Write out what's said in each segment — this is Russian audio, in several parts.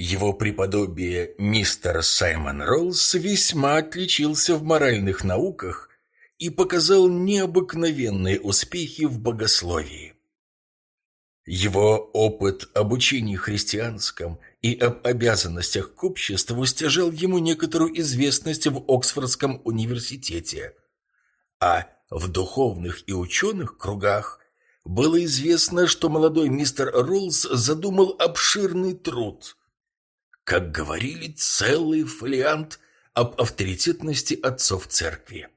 Его преподобие мистер Саймон Роллс весьма отличился в моральных науках и показал необыкновенные успехи в богословии. Его опыт обучения христианском и об обязанностях к обществу стяжал ему некоторую известность в Оксфордском университете, а в духовных и ученых кругах было известно, что молодой мистер Роллс задумал обширный труд – как говорили, целый фолиант об авторитетности отцов церкви.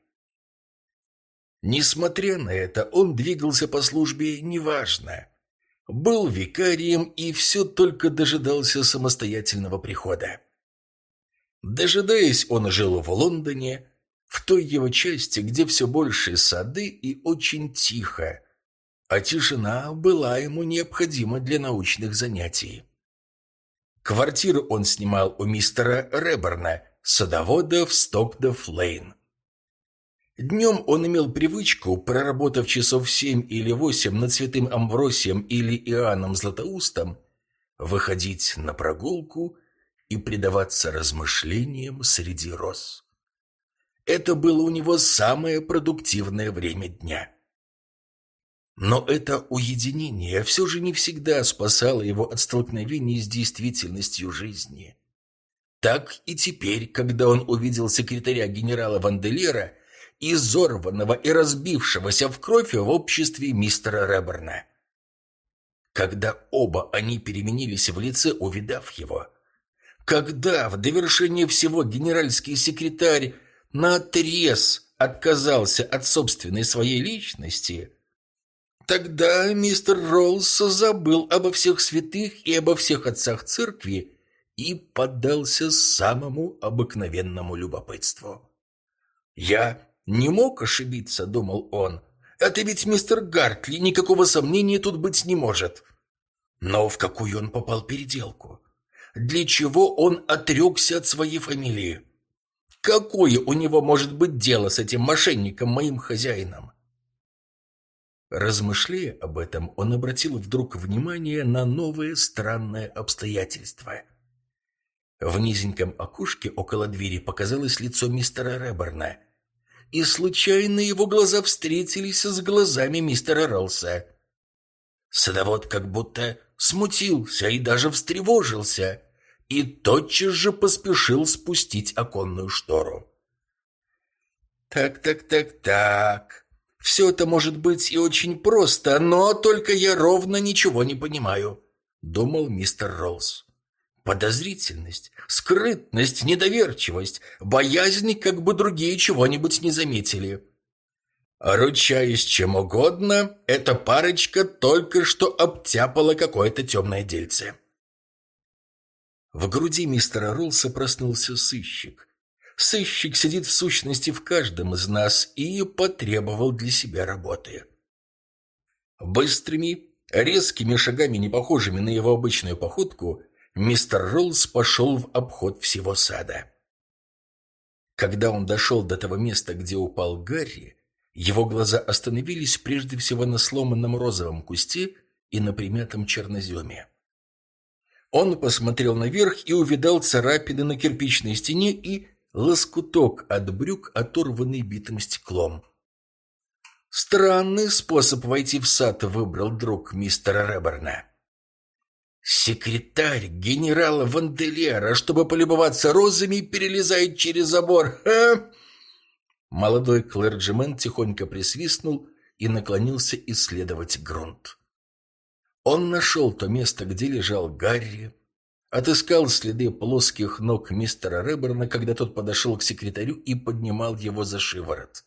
Несмотря на это, он двигался по службе неважно. Был викарием и все только дожидался самостоятельного прихода. Дожидаясь, он жил в Лондоне, в той его части, где все больше сады и очень тихо, а тишина была ему необходима для научных занятий. Квартиру он снимал у мистера Реберна, садовода в Стокдов-Лейн. Днем он имел привычку, проработав часов семь или восемь над святым Амвросием или Иоанном Златоустом, выходить на прогулку и предаваться размышлениям среди роз. Это было у него самое продуктивное время дня. Но это уединение все же не всегда спасало его от столкновений с действительностью жизни. Так и теперь, когда он увидел секретаря генерала Ванделера, изорванного и разбившегося в кровь в обществе мистера Реберна. Когда оба они переменились в лице, увидав его. Когда, в довершение всего, генеральский секретарь наотрез отказался от собственной своей личности – Тогда мистер Роллс забыл обо всех святых и обо всех отцах церкви и поддался самому обыкновенному любопытству. «Я не мог ошибиться», — думал он. «Это ведь мистер Гартли, никакого сомнения тут быть не может». Но в какую он попал переделку? Для чего он отрекся от своей фамилии? Какое у него может быть дело с этим мошенником, моим хозяином? Размышляя об этом, он обратил вдруг внимание на новое странное обстоятельство. В низеньком окошке около двери показалось лицо мистера Реберна, и случайно его глаза встретились с глазами мистера Ролса. Садовод как будто смутился и даже встревожился, и тотчас же поспешил спустить оконную штору. «Так, так, так, так», все это может быть и очень просто, но только я ровно ничего не понимаю», — думал мистер Роллс. Подозрительность, скрытность, недоверчивость, боязнь, как бы другие чего-нибудь не заметили. Ручаясь чем угодно, эта парочка только что обтяпала какое-то темное дельце. В груди мистера Роллса проснулся сыщик. Сыщик сидит в сущности в каждом из нас и потребовал для себя работы. Быстрыми, резкими шагами, не похожими на его обычную походку, мистер Роллс пошел в обход всего сада. Когда он дошел до того места, где упал Гарри, его глаза остановились прежде всего на сломанном розовом кусте и на примятом черноземе. Он посмотрел наверх и увидал царапины на кирпичной стене и лоскуток от брюк, оторванный битым стеклом. Странный способ войти в сад выбрал друг мистера Реберна. Секретарь генерала Ванделера, чтобы полюбоваться розами, перелезает через забор. Ха! Молодой клерджимен тихонько присвистнул и наклонился исследовать грунт. Он нашел то место, где лежал Гарри, Отыскал следы плоских ног мистера Реберна, когда тот подошел к секретарю и поднимал его за шиворот.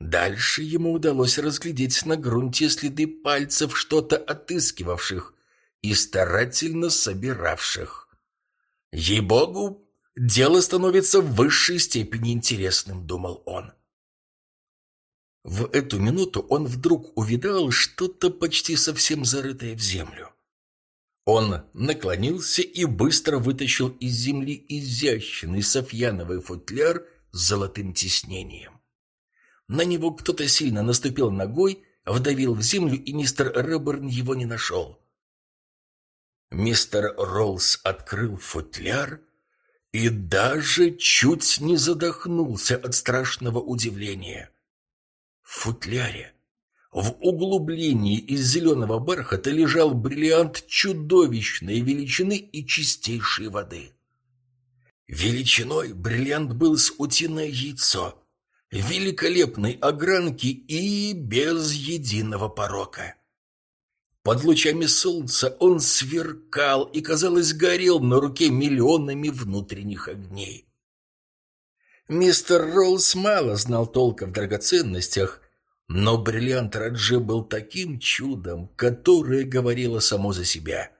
Дальше ему удалось разглядеть на грунте следы пальцев, что-то отыскивавших и старательно собиравших. Ей-богу, дело становится в высшей степени интересным, думал он. В эту минуту он вдруг увидал что-то почти совсем зарытое в землю. Он наклонился и быстро вытащил из земли изящный софьяновый футляр с золотым тиснением. На него кто-то сильно наступил ногой, вдавил в землю, и мистер Реберн его не нашел. Мистер Роллс открыл футляр и даже чуть не задохнулся от страшного удивления. В футляре в углублении из зеленого бархата лежал бриллиант чудовищной величины и чистейшей воды. Величиной бриллиант был с утиное яйцо, великолепной огранки и без единого порока. Под лучами солнца он сверкал и, казалось, горел на руке миллионами внутренних огней. Мистер Роллс мало знал толка в драгоценностях, но бриллиант Раджи был таким чудом, которое говорило само за себя.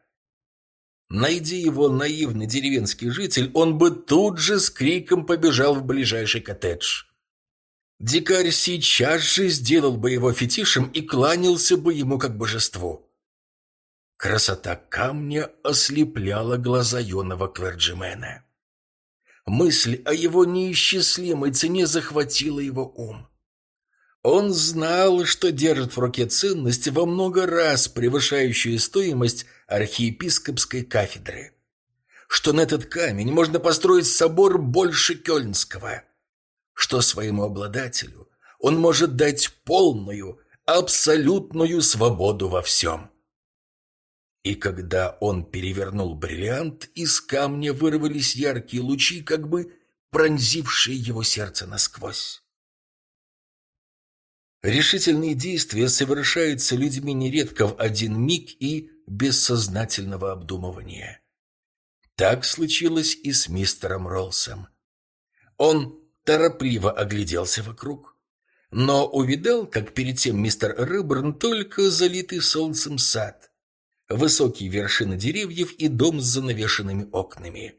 Найди его наивный деревенский житель, он бы тут же с криком побежал в ближайший коттедж. Дикарь сейчас же сделал бы его фетишем и кланялся бы ему как божеству. Красота камня ослепляла глаза юного кверджимена. Мысль о его неисчислимой цене захватила его ум. Он знал, что держит в руке ценность во много раз превышающую стоимость архиепископской кафедры. Что на этот камень можно построить собор больше Кёльнского. Что своему обладателю он может дать полную, абсолютную свободу во всем. И когда он перевернул бриллиант, из камня вырвались яркие лучи, как бы пронзившие его сердце насквозь. Решительные действия совершаются людьми нередко в один миг и без сознательного обдумывания. Так случилось и с мистером Ролсом. Он торопливо огляделся вокруг, но увидал, как перед тем мистер Рыберн только залитый солнцем сад – высокие вершины деревьев и дом с занавешенными окнами.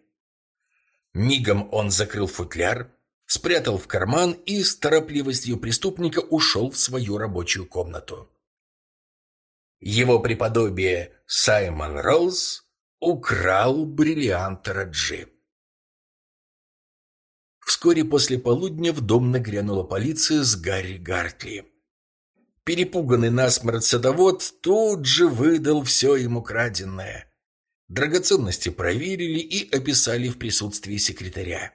Мигом он закрыл футляр, спрятал в карман и с торопливостью преступника ушел в свою рабочую комнату. Его преподобие Саймон Роуз украл бриллиант Раджи. Вскоре после полудня в дом нагрянула полиция с Гарри Гартли. Перепуганный насмерть садовод тут же выдал все ему краденное. Драгоценности проверили и описали в присутствии секретаря.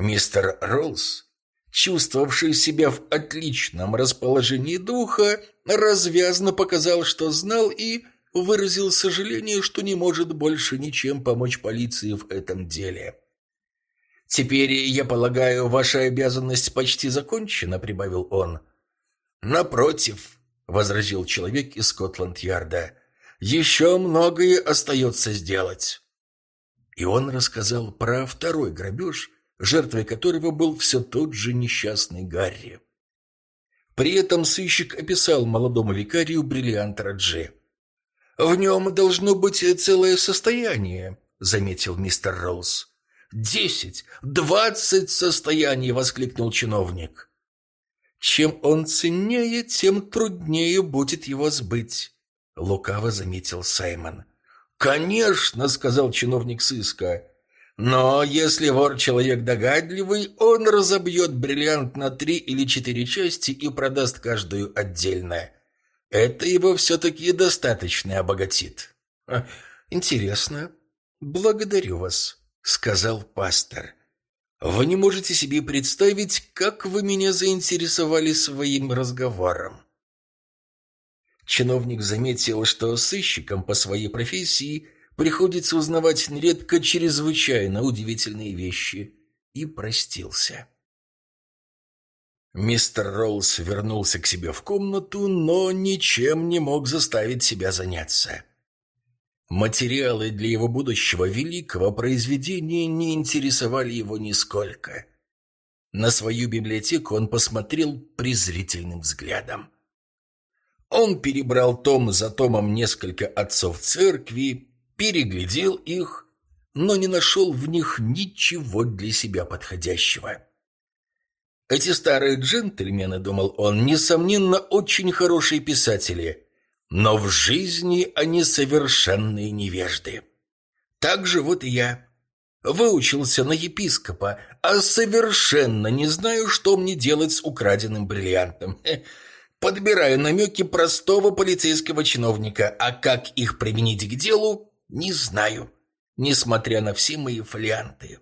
Мистер Роллс, чувствовавший себя в отличном расположении духа, развязно показал, что знал, и выразил сожаление, что не может больше ничем помочь полиции в этом деле. «Теперь, я полагаю, ваша обязанность почти закончена», — прибавил он. «Напротив», — возразил человек из Скотланд-Ярда, — «еще многое остается сделать». И он рассказал про второй грабеж, жертвой которого был все тот же несчастный Гарри. При этом сыщик описал молодому викарию бриллиант Раджи. «В нем должно быть целое состояние», — заметил мистер Роуз. «Десять, двадцать состояний!» — воскликнул чиновник. Чем он ценнее, тем труднее будет его сбыть», — лукаво заметил Саймон. «Конечно», — сказал чиновник сыска. «Но если вор человек догадливый, он разобьет бриллиант на три или четыре части и продаст каждую отдельно. Это его все-таки достаточно обогатит». «Интересно. Благодарю вас», — сказал пастор. Вы не можете себе представить, как вы меня заинтересовали своим разговором. Чиновник заметил, что сыщикам по своей профессии приходится узнавать нередко чрезвычайно удивительные вещи, и простился. Мистер Роллс вернулся к себе в комнату, но ничем не мог заставить себя заняться. Материалы для его будущего великого произведения не интересовали его нисколько. На свою библиотеку он посмотрел презрительным взглядом. Он перебрал том за томом несколько отцов церкви, переглядел их, но не нашел в них ничего для себя подходящего. Эти старые джентльмены, думал он, несомненно, очень хорошие писатели – но в жизни они совершенные невежды. Так же вот и я. Выучился на епископа, а совершенно не знаю, что мне делать с украденным бриллиантом. подбираю намеки простого полицейского чиновника, а как их применить к делу, не знаю, несмотря на все мои фолианты.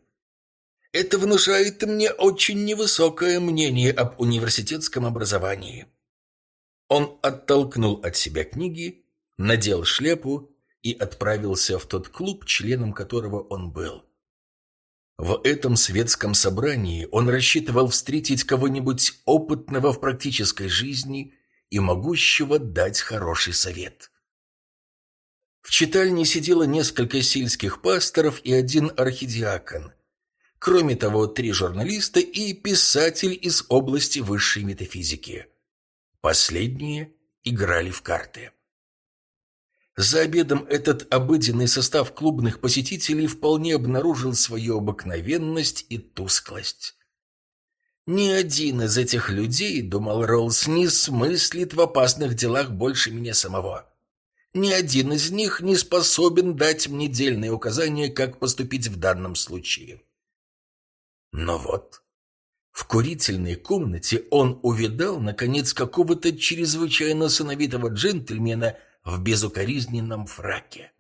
Это внушает мне очень невысокое мнение об университетском образовании. Он оттолкнул от себя книги, надел шляпу и отправился в тот клуб, членом которого он был. В этом светском собрании он рассчитывал встретить кого-нибудь опытного в практической жизни и могущего дать хороший совет. В читальне сидело несколько сельских пасторов и один архидиакон. Кроме того, три журналиста и писатель из области высшей метафизики. Последние играли в карты. За обедом этот обыденный состав клубных посетителей вполне обнаружил свою обыкновенность и тусклость. Ни один из этих людей, думал Роллс, не смыслит в опасных делах больше меня самого. Ни один из них не способен дать мне дельные указания, как поступить в данном случае. Но вот, в курительной комнате он увидал, наконец, какого-то чрезвычайно сыновитого джентльмена – в безукоризненном фраке.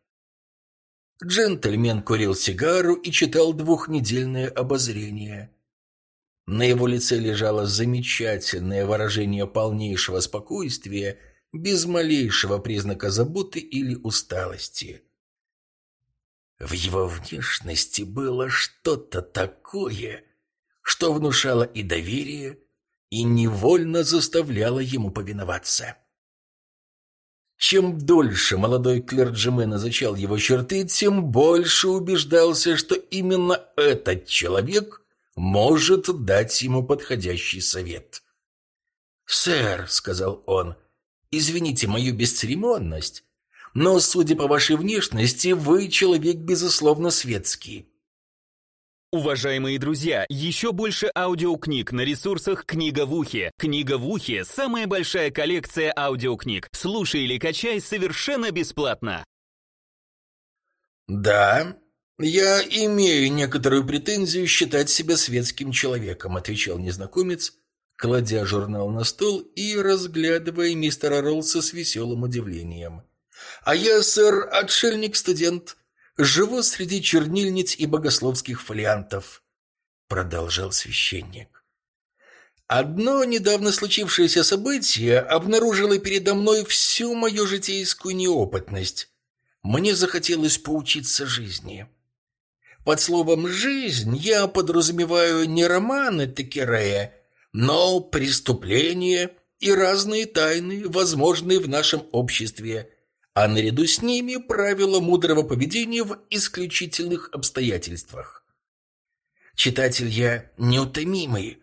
Джентльмен курил сигару и читал двухнедельное обозрение. На его лице лежало замечательное выражение полнейшего спокойствия, без малейшего признака заботы или усталости. В его внешности было что-то такое, что внушало и доверие, и невольно заставляло ему повиноваться. Чем дольше молодой клерджимен изучал его черты, тем больше убеждался, что именно этот человек может дать ему подходящий совет. «Сэр», — сказал он, — «извините мою бесцеремонность, но, судя по вашей внешности, вы человек, безусловно, светский. Уважаемые друзья, еще больше аудиокниг на ресурсах «Книга в ухе». «Книга в ухе» — самая большая коллекция аудиокниг. Слушай или качай совершенно бесплатно. «Да, я имею некоторую претензию считать себя светским человеком», — отвечал незнакомец, кладя журнал на стол и разглядывая мистера Роллса с веселым удивлением. «А я, сэр, отшельник-студент» живу среди чернильниц и богословских фолиантов», — продолжал священник. «Одно недавно случившееся событие обнаружило передо мной всю мою житейскую неопытность. Мне захотелось поучиться жизни». Под словом «жизнь» я подразумеваю не романы Текерея, но преступления и разные тайны, возможные в нашем обществе, а наряду с ними правила мудрого поведения в исключительных обстоятельствах. Читатель я неутомимый.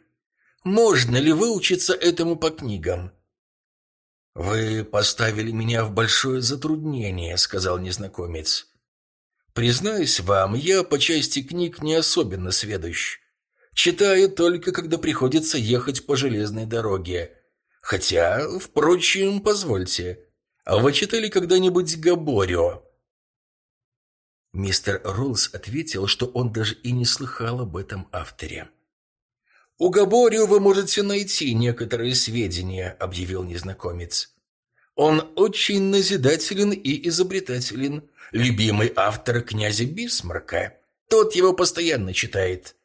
Можно ли выучиться этому по книгам? «Вы поставили меня в большое затруднение», — сказал незнакомец. «Признаюсь вам, я по части книг не особенно сведущ. Читаю только, когда приходится ехать по железной дороге. Хотя, впрочем, позвольте, а вы читали когда-нибудь Габорио?» Мистер Роллс ответил, что он даже и не слыхал об этом авторе. «У Габорио вы можете найти некоторые сведения», — объявил незнакомец. «Он очень назидателен и изобретателен, любимый автор князя Бисмарка. Тот его постоянно читает.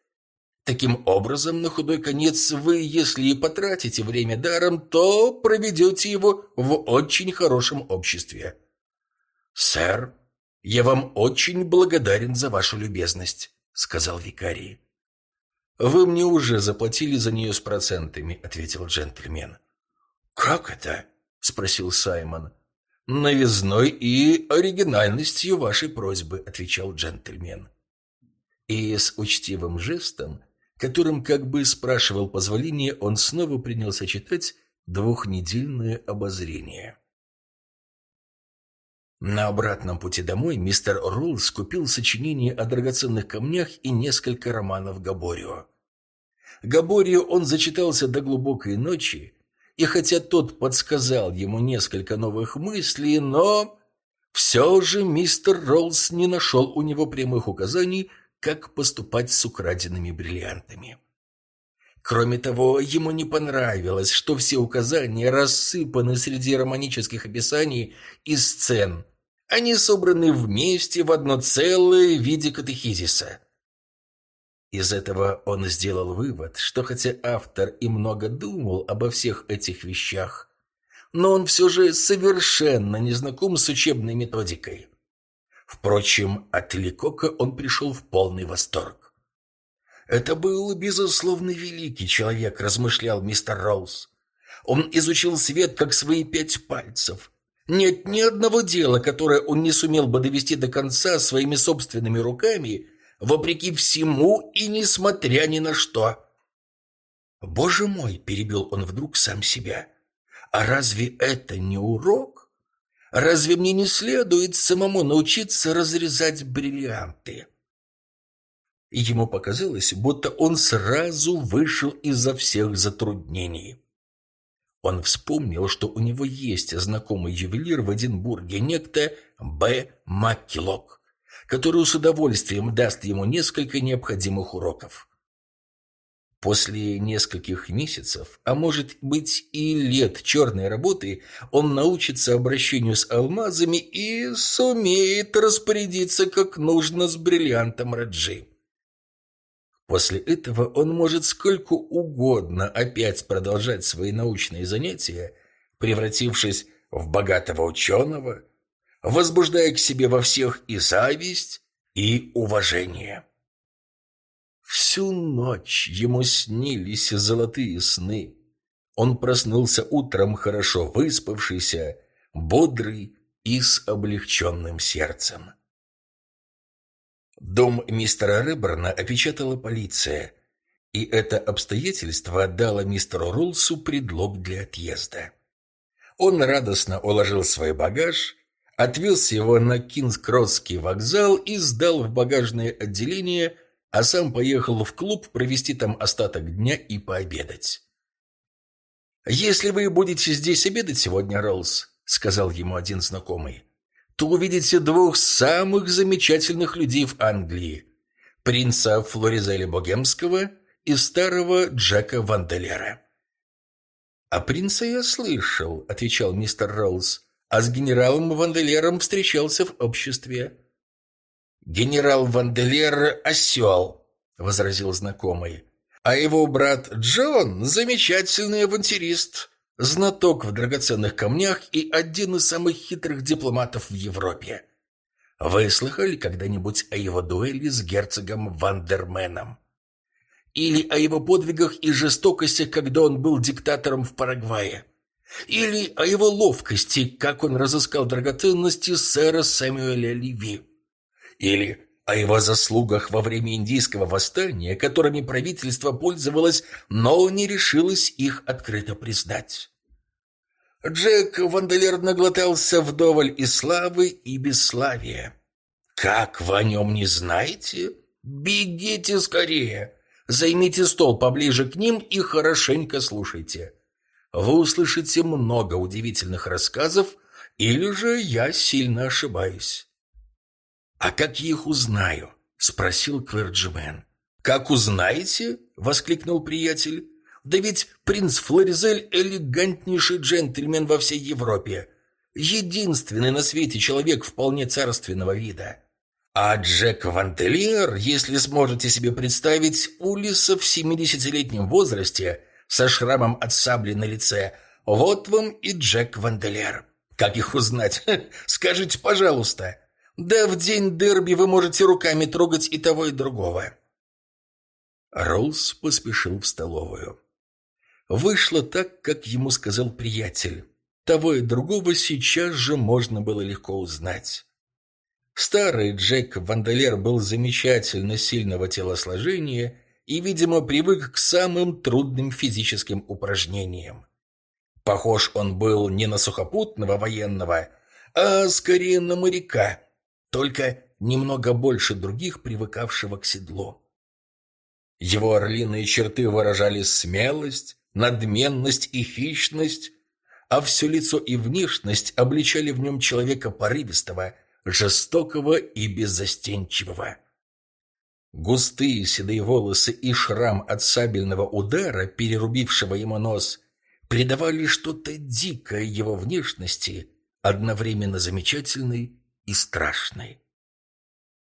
Таким образом, на худой конец вы, если и потратите время даром, то проведете его в очень хорошем обществе. «Сэр, я вам очень благодарен за вашу любезность», — сказал викарий. «Вы мне уже заплатили за нее с процентами», — ответил джентльмен. «Как это?» — спросил Саймон. «Новизной и оригинальностью вашей просьбы», — отвечал джентльмен. И с учтивым жестом которым как бы спрашивал позволения, он снова принялся читать двухнедельное обозрение. На обратном пути домой мистер Рулс купил сочинение о драгоценных камнях и несколько романов Габорио. Габорио он зачитался до глубокой ночи, и хотя тот подсказал ему несколько новых мыслей, но все же мистер Роллс не нашел у него прямых указаний, как поступать с украденными бриллиантами. Кроме того, ему не понравилось, что все указания рассыпаны среди романических описаний и сцен. Они собраны вместе в одно целое в виде катехизиса. Из этого он сделал вывод, что хотя автор и много думал обо всех этих вещах, но он все же совершенно не знаком с учебной методикой. Впрочем, от Ликока он пришел в полный восторг. «Это был, безусловно, великий человек», — размышлял мистер Роуз. «Он изучил свет, как свои пять пальцев. Нет ни одного дела, которое он не сумел бы довести до конца своими собственными руками, вопреки всему и несмотря ни на что». «Боже мой!» — перебил он вдруг сам себя. «А разве это не урок? Разве мне не следует самому научиться разрезать бриллианты?» Ему показалось, будто он сразу вышел из-за всех затруднений. Он вспомнил, что у него есть знакомый ювелир в Эдинбурге, некто Б. Маккилок, который с удовольствием даст ему несколько необходимых уроков. После нескольких месяцев, а может быть и лет черной работы, он научится обращению с алмазами и сумеет распорядиться как нужно с бриллиантом Раджи. После этого он может сколько угодно опять продолжать свои научные занятия, превратившись в богатого ученого, возбуждая к себе во всех и зависть, и уважение. Всю ночь ему снились золотые сны. Он проснулся утром хорошо выспавшийся, бодрый и с облегченным сердцем. Дом мистера Реберна опечатала полиция, и это обстоятельство дало мистеру Рулсу предлог для отъезда. Он радостно уложил свой багаж, отвез его на Кингс-Кросский вокзал и сдал в багажное отделение, а сам поехал в клуб провести там остаток дня и пообедать. «Если вы будете здесь обедать сегодня, Роллс», — сказал ему один знакомый, то увидите двух самых замечательных людей в Англии. Принца Флоризеля Богемского и старого Джека Ванделера. «О принца я слышал», — отвечал мистер Роуз, «а с генералом Ванделером встречался в обществе». «Генерал Ванделер — осел», — возразил знакомый. «А его брат Джон — замечательный авантюрист знаток в драгоценных камнях и один из самых хитрых дипломатов в Европе. Вы слыхали когда-нибудь о его дуэли с герцогом Вандерменом? Или о его подвигах и жестокости, когда он был диктатором в Парагвае? Или о его ловкости, как он разыскал драгоценности сэра Сэмюэля Ливи? Или о его заслугах во время индийского восстания, которыми правительство пользовалось, но не решилось их открыто признать. Джек Ванделер наглотался вдоволь и славы, и бесславия. Как вы о нем не знаете? Бегите скорее! Займите стол поближе к ним и хорошенько слушайте. Вы услышите много удивительных рассказов, или же я сильно ошибаюсь. «А как я их узнаю?» — спросил Кверджимен. «Как узнаете?» — воскликнул приятель. Да ведь принц Флоризель – элегантнейший джентльмен во всей Европе. Единственный на свете человек вполне царственного вида. А Джек Вантелер, если сможете себе представить, Улиса в семидесятилетнем возрасте, со шрамом от сабли на лице, вот вам и Джек Вантелер. Как их узнать? Скажите, пожалуйста. Да в день дерби вы можете руками трогать и того, и другого. Роллс поспешил в столовую. Вышло так, как ему сказал приятель. Того и другого сейчас же можно было легко узнать. Старый Джек Вандалер был замечательно сильного телосложения и, видимо, привык к самым трудным физическим упражнениям. Похож он был не на сухопутного военного, а скорее на моряка, только немного больше других, привыкавшего к седлу. Его орлиные черты выражали смелость, надменность и хищность, а все лицо и внешность обличали в нем человека порывистого, жестокого и беззастенчивого. Густые седые волосы и шрам от сабельного удара, перерубившего ему нос, придавали что-то дикое его внешности, одновременно замечательной и страшной.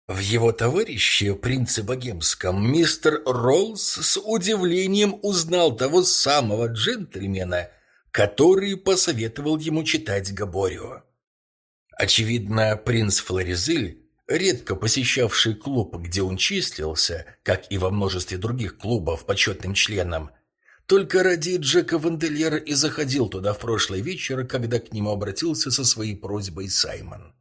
В его товарище, принце Богемском, мистер Роллс с удивлением узнал того самого джентльмена, который посоветовал ему читать Габорио. Очевидно, принц Флоризель, редко посещавший клуб, где он числился, как и во множестве других клубов почетным членом, только ради Джека Ванделера и заходил туда в прошлый вечер, когда к нему обратился со своей просьбой Саймон.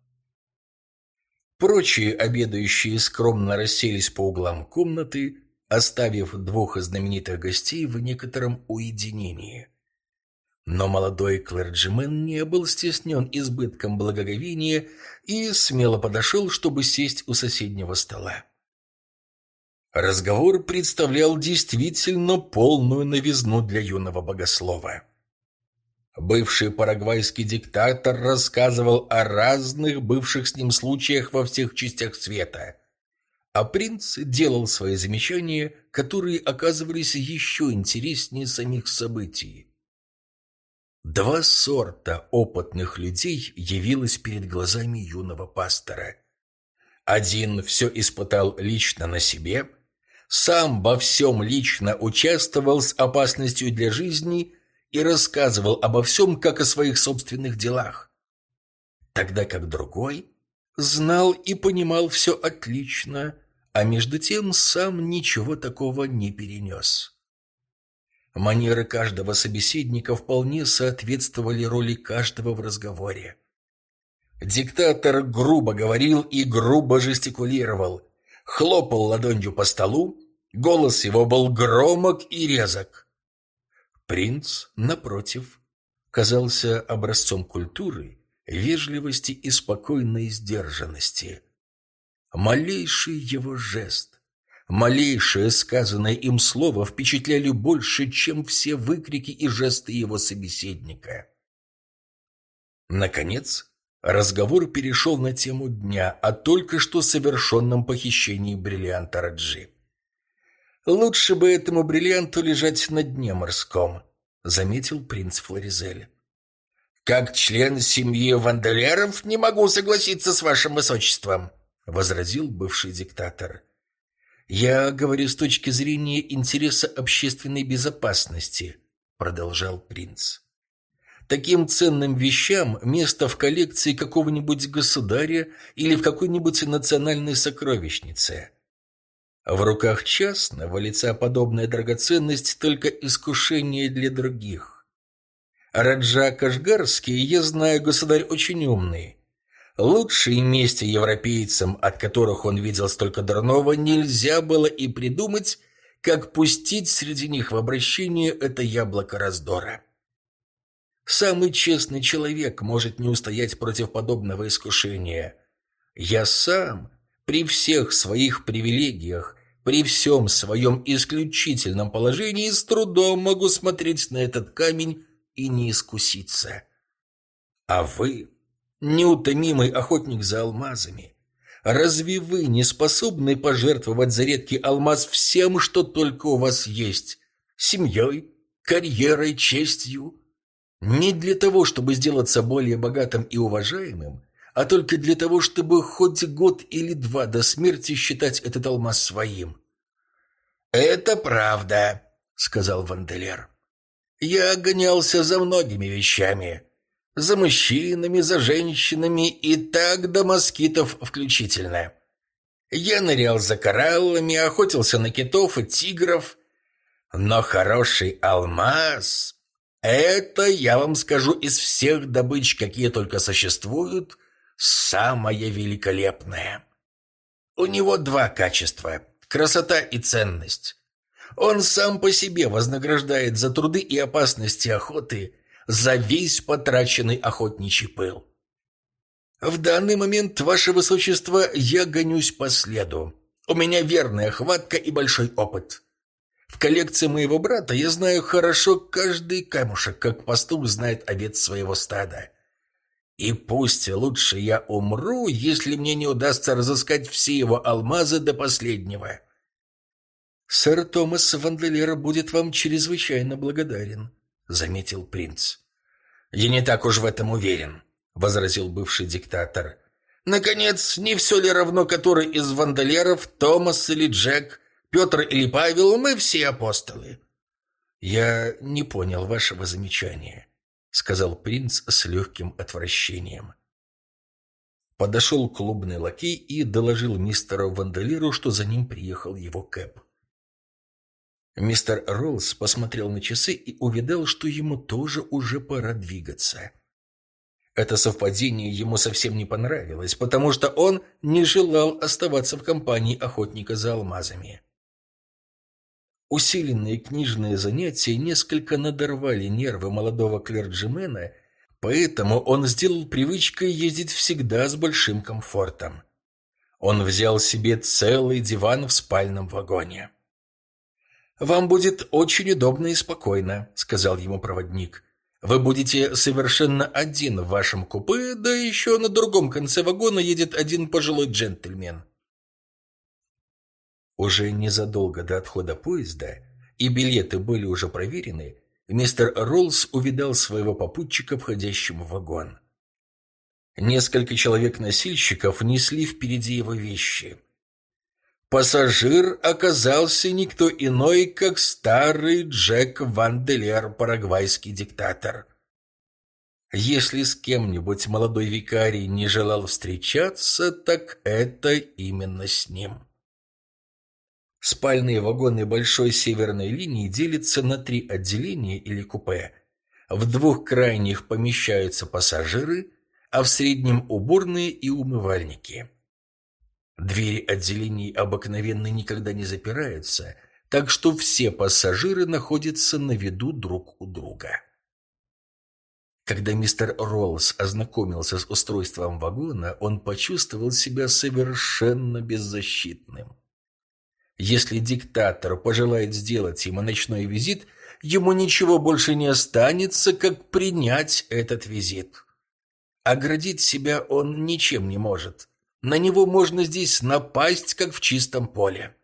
Прочие обедающие скромно расселись по углам комнаты, оставив двух знаменитых гостей в некотором уединении. Но молодой клерджимен не был стеснен избытком благоговения и смело подошел, чтобы сесть у соседнего стола. Разговор представлял действительно полную новизну для юного богослова. Бывший парагвайский диктатор рассказывал о разных бывших с ним случаях во всех частях света. А принц делал свои замечания, которые оказывались еще интереснее самих событий. Два сорта опытных людей явилось перед глазами юного пастора. Один все испытал лично на себе, сам во всем лично участвовал с опасностью для жизни – и рассказывал обо всем, как о своих собственных делах. Тогда как другой знал и понимал все отлично, а между тем сам ничего такого не перенес. Манеры каждого собеседника вполне соответствовали роли каждого в разговоре. Диктатор грубо говорил и грубо жестикулировал, хлопал ладонью по столу, голос его был громок и резок. Принц, напротив, казался образцом культуры, вежливости и спокойной сдержанности. Малейший его жест, малейшее сказанное им слово впечатляли больше, чем все выкрики и жесты его собеседника. Наконец, разговор перешел на тему дня о только что совершенном похищении бриллианта Раджи. «Лучше бы этому бриллианту лежать на дне морском», — заметил принц Флоризель. «Как член семьи Ванделеров не могу согласиться с вашим высочеством», — возразил бывший диктатор. «Я говорю с точки зрения интереса общественной безопасности», — продолжал принц. «Таким ценным вещам место в коллекции какого-нибудь государя или в какой-нибудь национальной сокровищнице». В руках частного лица подобная драгоценность только искушение для других. Раджа Кашгарский, я знаю, государь очень умный. Лучшие мести европейцам, от которых он видел столько дурного, нельзя было и придумать, как пустить среди них в обращение это яблоко раздора. Самый честный человек может не устоять против подобного искушения. Я сам, при всех своих привилегиях, при всем своем исключительном положении с трудом могу смотреть на этот камень и не искуситься. А вы, неутомимый охотник за алмазами, разве вы не способны пожертвовать за редкий алмаз всем, что только у вас есть? Семьей, карьерой, честью? Не для того, чтобы сделаться более богатым и уважаемым, а только для того, чтобы хоть год или два до смерти считать этот алмаз своим. «Это правда», — сказал Ванделер. «Я гонялся за многими вещами. За мужчинами, за женщинами и так до москитов включительно. Я нырял за кораллами, охотился на китов и тигров. Но хороший алмаз — это, я вам скажу, из всех добыч, какие только существуют — самое великолепное. У него два качества – красота и ценность. Он сам по себе вознаграждает за труды и опасности охоты, за весь потраченный охотничий пыл. В данный момент, ваше высочество, я гонюсь по следу. У меня верная хватка и большой опыт. В коллекции моего брата я знаю хорошо каждый камушек, как пастух знает овец своего стада. И пусть лучше я умру, если мне не удастся разыскать все его алмазы до последнего. «Сэр Томас Ванделер будет вам чрезвычайно благодарен», — заметил принц. «Я не так уж в этом уверен», — возразил бывший диктатор. «Наконец, не все ли равно, который из вандалеров, Томас или Джек, Петр или Павел, мы все апостолы?» «Я не понял вашего замечания», — сказал принц с легким отвращением. Подошел клубный лакей и доложил мистеру Вандалеру, что за ним приехал его кэб. Мистер Роллс посмотрел на часы и увидал, что ему тоже уже пора двигаться. Это совпадение ему совсем не понравилось, потому что он не желал оставаться в компании охотника за алмазами. Усиленные книжные занятия несколько надорвали нервы молодого клерджимена, поэтому он сделал привычкой ездить всегда с большим комфортом. Он взял себе целый диван в спальном вагоне. «Вам будет очень удобно и спокойно», — сказал ему проводник. «Вы будете совершенно один в вашем купе, да еще на другом конце вагона едет один пожилой джентльмен». Уже незадолго до отхода поезда, и билеты были уже проверены, мистер Роллс увидал своего попутчика, входящим в вагон. Несколько человек-носильщиков несли впереди его вещи — Пассажир оказался никто иной, как старый Джек Ванделер, парагвайский диктатор. Если с кем-нибудь молодой викарий не желал встречаться, так это именно с ним. Спальные вагоны большой северной линии делятся на три отделения или купе. В двух крайних помещаются пассажиры, а в среднем уборные и умывальники. Двери отделений обыкновенно никогда не запираются, так что все пассажиры находятся на виду друг у друга. Когда мистер Роллс ознакомился с устройством вагона, он почувствовал себя совершенно беззащитным. Если диктатор пожелает сделать ему ночной визит, ему ничего больше не останется, как принять этот визит. Оградить себя он ничем не может. На него можно здесь напасть, как в чистом поле.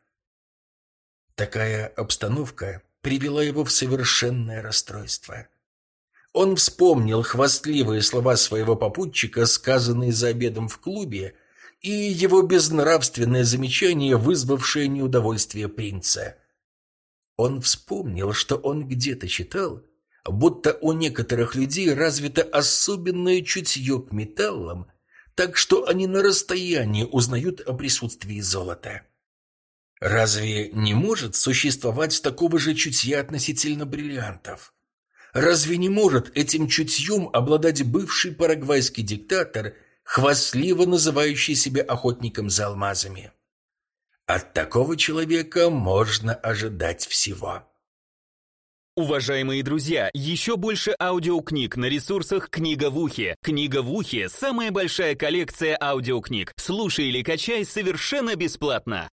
Такая обстановка привела его в совершенное расстройство. Он вспомнил хвастливые слова своего попутчика, сказанные за обедом в клубе, и его безнравственное замечание, вызвавшее неудовольствие принца. Он вспомнил, что он где-то читал, будто у некоторых людей развито особенное чутье к металлам, так что они на расстоянии узнают о присутствии золота. Разве не может существовать такого же чутья относительно бриллиантов? Разве не может этим чутьем обладать бывший парагвайский диктатор, хвастливо называющий себя охотником за алмазами? От такого человека можно ожидать всего. Уважаемые друзья, еще больше аудиокниг на ресурсах «Книга в ухе». «Книга в ухе» — самая большая коллекция аудиокниг. Слушай или качай совершенно бесплатно.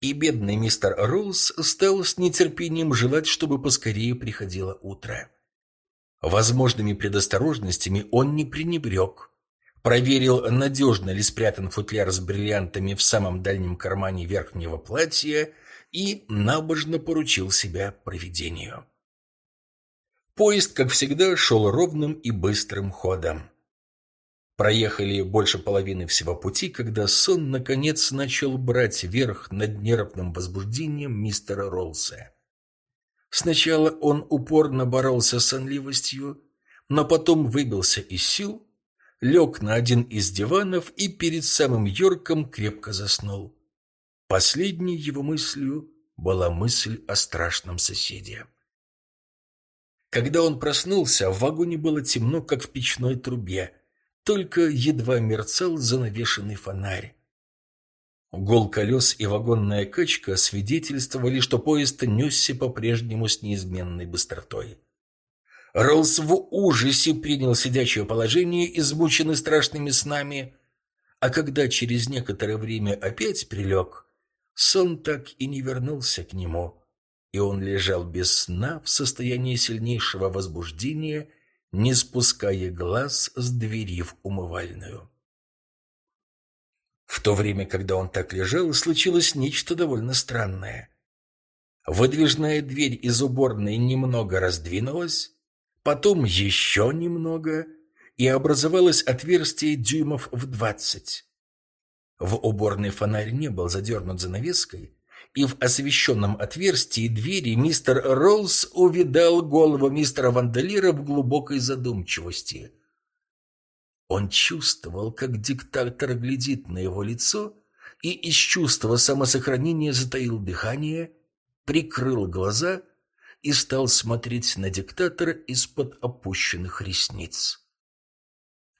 И бедный мистер Роллс стал с нетерпением желать, чтобы поскорее приходило утро. Возможными предосторожностями он не пренебрег. Проверил, надежно ли спрятан футляр с бриллиантами в самом дальнем кармане верхнего платья — и набожно поручил себя проведению. Поезд, как всегда, шел ровным и быстрым ходом. Проехали больше половины всего пути, когда сон, наконец, начал брать верх над нервным возбуждением мистера Роллса. Сначала он упорно боролся с сонливостью, но потом выбился из сил, лег на один из диванов и перед самым Йорком крепко заснул. Последней его мыслью была мысль о страшном соседе. Когда он проснулся, в вагоне было темно, как в печной трубе, только едва мерцал занавешенный фонарь. Гол колес и вагонная качка свидетельствовали, что поезд несся по-прежнему с неизменной быстротой. Роллс в ужасе принял сидячее положение, измученный страшными снами, а когда через некоторое время опять прилег, Сон так и не вернулся к нему, и он лежал без сна в состоянии сильнейшего возбуждения, не спуская глаз с двери в умывальную. В то время, когда он так лежал, случилось нечто довольно странное. Выдвижная дверь из уборной немного раздвинулась, потом еще немного, и образовалось отверстие дюймов в двадцать. В уборной фонарь не был задернут занавеской, и в освещенном отверстии двери мистер Роллс увидал голову мистера Вандалира в глубокой задумчивости. Он чувствовал, как диктатор глядит на его лицо, и из чувства самосохранения затаил дыхание, прикрыл глаза и стал смотреть на диктатора из-под опущенных ресниц.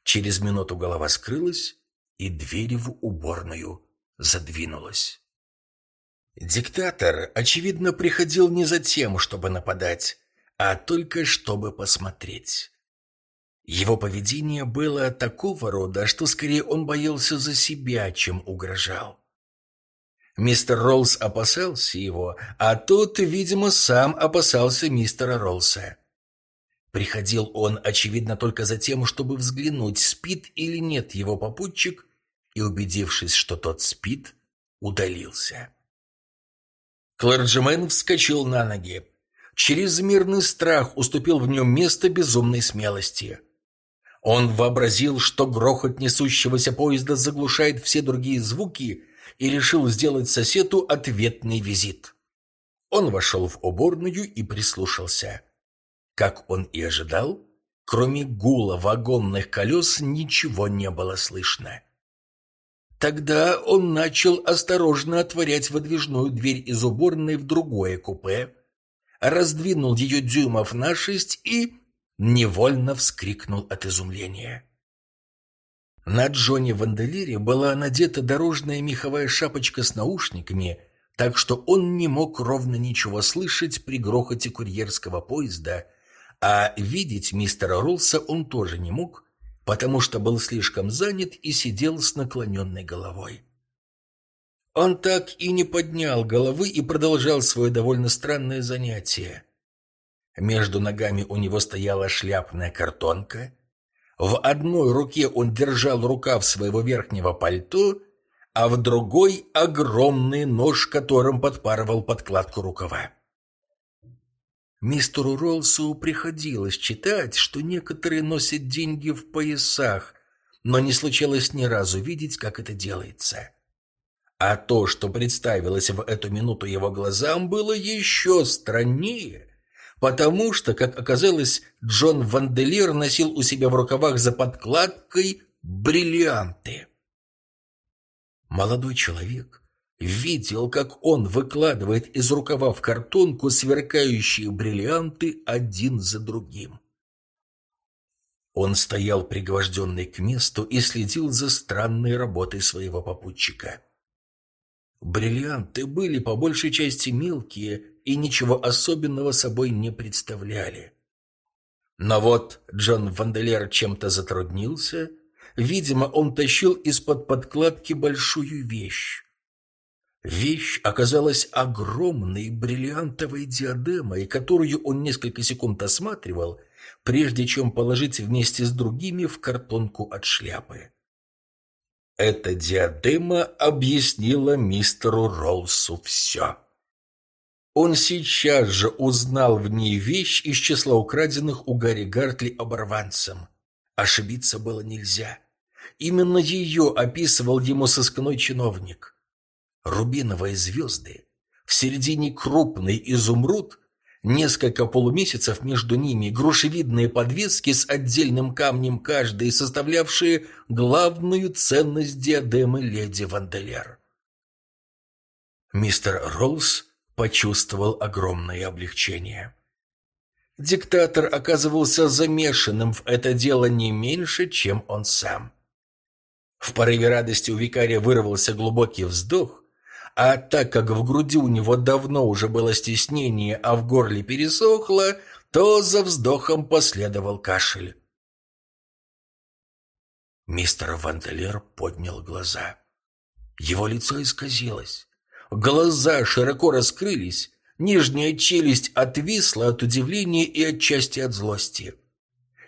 Через минуту голова скрылась, и дверь в уборную задвинулась. Диктатор, очевидно, приходил не за тем, чтобы нападать, а только чтобы посмотреть. Его поведение было такого рода, что скорее он боялся за себя, чем угрожал. Мистер Роллс опасался его, а тот, видимо, сам опасался мистера Роллса. Приходил он, очевидно, только за тем, чтобы взглянуть, спит или нет его попутчик, и, убедившись, что тот спит, удалился. Клэрджимен вскочил на ноги. Чрезмерный страх уступил в нем место безумной смелости. Он вообразил, что грохот несущегося поезда заглушает все другие звуки, и решил сделать соседу ответный визит. Он вошел в уборную и прислушался. Как он и ожидал, кроме гула вагонных колес ничего не было слышно. Тогда он начал осторожно отворять выдвижную дверь из уборной в другое купе, раздвинул ее дюймов на шесть и невольно вскрикнул от изумления. На Джонни Ванделире была надета дорожная меховая шапочка с наушниками, так что он не мог ровно ничего слышать при грохоте курьерского поезда, а видеть мистера Ролса он тоже не мог, потому что был слишком занят и сидел с наклоненной головой. Он так и не поднял головы и продолжал свое довольно странное занятие. Между ногами у него стояла шляпная картонка. В одной руке он держал рукав своего верхнего пальто, а в другой — огромный нож, которым подпарывал подкладку рукава. Мистеру Ролсу приходилось читать, что некоторые носят деньги в поясах, но не случалось ни разу видеть, как это делается. А то, что представилось в эту минуту его глазам, было еще страннее, потому что, как оказалось, Джон Ванделир носил у себя в рукавах за подкладкой бриллианты. Молодой человек видел, как он выкладывает из рукава в картонку сверкающие бриллианты один за другим. Он стоял пригвожденный к месту и следил за странной работой своего попутчика. Бриллианты были по большей части мелкие и ничего особенного собой не представляли. Но вот Джон Ванделер чем-то затруднился. Видимо, он тащил из-под подкладки большую вещь. Вещь оказалась огромной бриллиантовой диадемой, которую он несколько секунд осматривал, прежде чем положить вместе с другими в картонку от шляпы. Эта диадема объяснила мистеру Ролсу все. Он сейчас же узнал в ней вещь из числа украденных у Гарри Гартли оборванцем. Ошибиться было нельзя. Именно ее описывал ему сыскной чиновник рубиновые звезды, в середине крупный изумруд, несколько полумесяцев между ними, грушевидные подвески с отдельным камнем каждой, составлявшие главную ценность диадемы леди Ванделер. Мистер Роллс почувствовал огромное облегчение. Диктатор оказывался замешанным в это дело не меньше, чем он сам. В порыве радости у викария вырвался глубокий вздох, а так как в груди у него давно уже было стеснение, а в горле пересохло, то за вздохом последовал кашель. Мистер Ванделер поднял глаза. Его лицо исказилось. Глаза широко раскрылись, нижняя челюсть отвисла от удивления и отчасти от злости.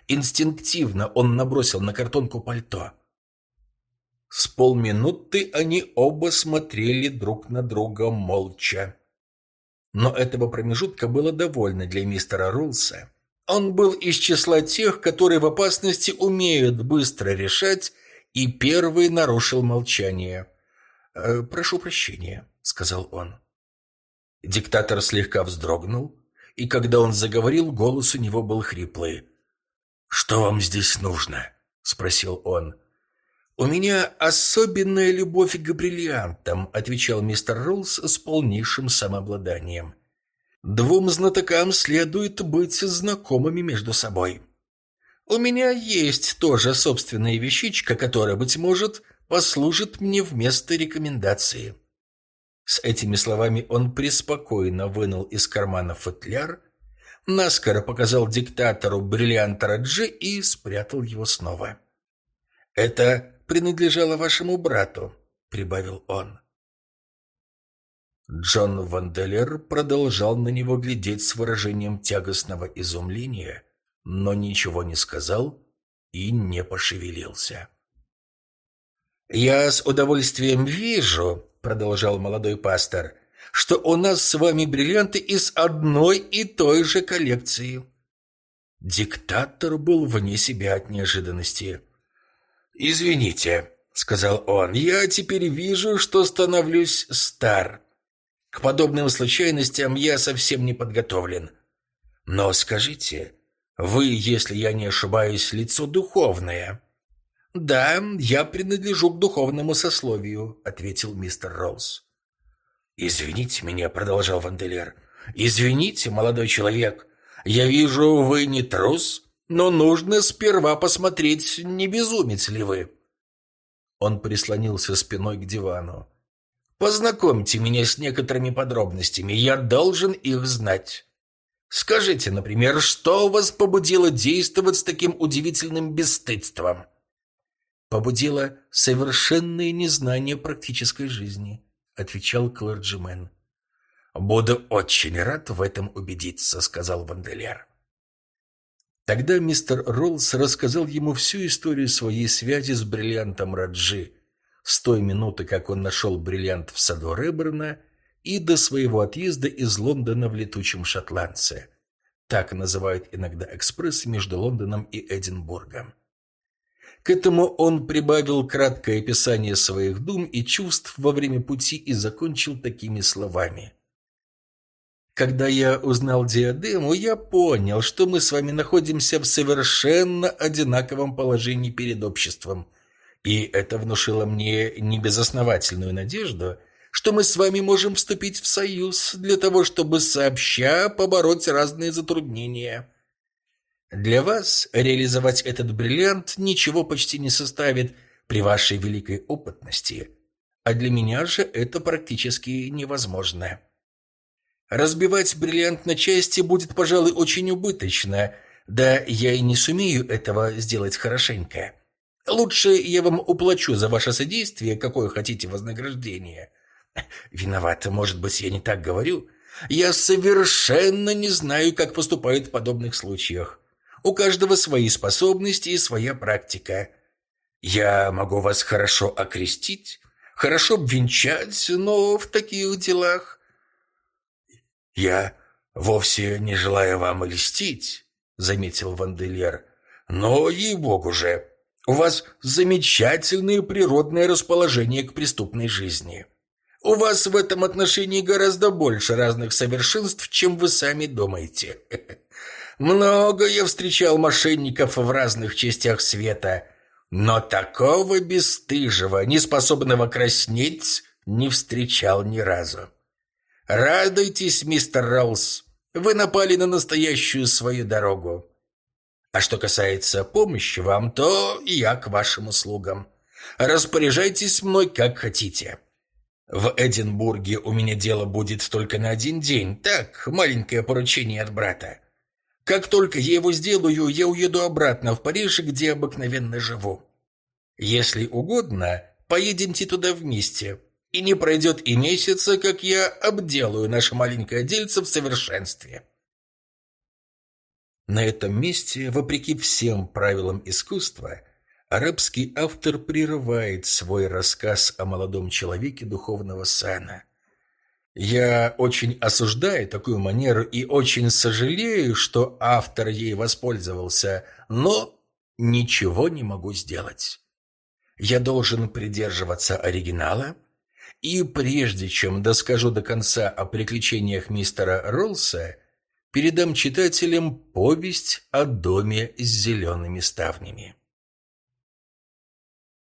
Инстинктивно он набросил на картонку пальто. С полминуты они оба смотрели друг на друга молча. Но этого промежутка было довольно для мистера Рулса. Он был из числа тех, которые в опасности умеют быстро решать, и первый нарушил молчание. «Э, «Прошу прощения», — сказал он. Диктатор слегка вздрогнул, и когда он заговорил, голос у него был хриплый. «Что вам здесь нужно?» — спросил он. «У меня особенная любовь к бриллиантам», — отвечал мистер Рулс с полнейшим самообладанием. «Двум знатокам следует быть знакомыми между собой. У меня есть тоже собственная вещичка, которая, быть может, послужит мне вместо рекомендации». С этими словами он преспокойно вынул из кармана футляр, наскоро показал диктатору бриллиант Раджи и спрятал его снова. «Это принадлежало вашему брату», — прибавил он. Джон Ванделер продолжал на него глядеть с выражением тягостного изумления, но ничего не сказал и не пошевелился. «Я с удовольствием вижу», — продолжал молодой пастор, «что у нас с вами бриллианты из одной и той же коллекции». Диктатор был вне себя от неожиданности. «Извините», — сказал он, — «я теперь вижу, что становлюсь стар. К подобным случайностям я совсем не подготовлен. Но скажите, вы, если я не ошибаюсь, лицо духовное?» «Да, я принадлежу к духовному сословию», — ответил мистер Роуз. «Извините меня», — продолжал Ванделер. «Извините, молодой человек. Я вижу, вы не трус, но нужно сперва посмотреть, не безумец ли вы». Он прислонился спиной к дивану. «Познакомьте меня с некоторыми подробностями, я должен их знать. Скажите, например, что вас побудило действовать с таким удивительным бесстыдством?» «Побудило совершенное незнание практической жизни», — отвечал клерджимен. «Буду очень рад в этом убедиться», — сказал Ванделер. Тогда мистер Роллс рассказал ему всю историю своей связи с бриллиантом Раджи, с той минуты, как он нашел бриллиант в саду Реберна, и до своего отъезда из Лондона в летучем шотландце. Так называют иногда экспресс между Лондоном и Эдинбургом. К этому он прибавил краткое описание своих дум и чувств во время пути и закончил такими словами. Когда я узнал диадему, я понял, что мы с вами находимся в совершенно одинаковом положении перед обществом. И это внушило мне небезосновательную надежду, что мы с вами можем вступить в союз для того, чтобы сообща побороть разные затруднения. Для вас реализовать этот бриллиант ничего почти не составит при вашей великой опытности, а для меня же это практически невозможно. Разбивать бриллиант на части будет, пожалуй, очень убыточно. Да я и не сумею этого сделать хорошенько. Лучше я вам уплачу за ваше содействие, какое хотите вознаграждение. Виноват, может быть, я не так говорю. Я совершенно не знаю, как поступают в подобных случаях. У каждого свои способности и своя практика. Я могу вас хорошо окрестить, хорошо обвенчать, но в таких делах «Я вовсе не желаю вам льстить», — заметил Ванделер. «Но, ей-богу же, у вас замечательное природное расположение к преступной жизни. У вас в этом отношении гораздо больше разных совершенств, чем вы сами думаете. Много я встречал мошенников в разных частях света, но такого бесстыжего, неспособного краснеть, не встречал ни разу. Радуйтесь, мистер Роуз. Вы напали на настоящую свою дорогу. А что касается помощи вам, то я к вашим услугам. Распоряжайтесь мной как хотите. В Эдинбурге у меня дело будет только на один день. Так, маленькое поручение от брата. Как только я его сделаю, я уеду обратно в Париж, где обыкновенно живу. Если угодно, поедемте туда вместе. И не пройдет и месяца, как я обделаю наше маленькое дельце в совершенстве. На этом месте, вопреки всем правилам искусства, арабский автор прерывает свой рассказ о молодом человеке духовного сана. Я очень осуждаю такую манеру и очень сожалею, что автор ей воспользовался, но ничего не могу сделать. Я должен придерживаться оригинала, и прежде чем доскажу до конца о приключениях мистера Роллса, передам читателям повесть о доме с зелеными ставнями.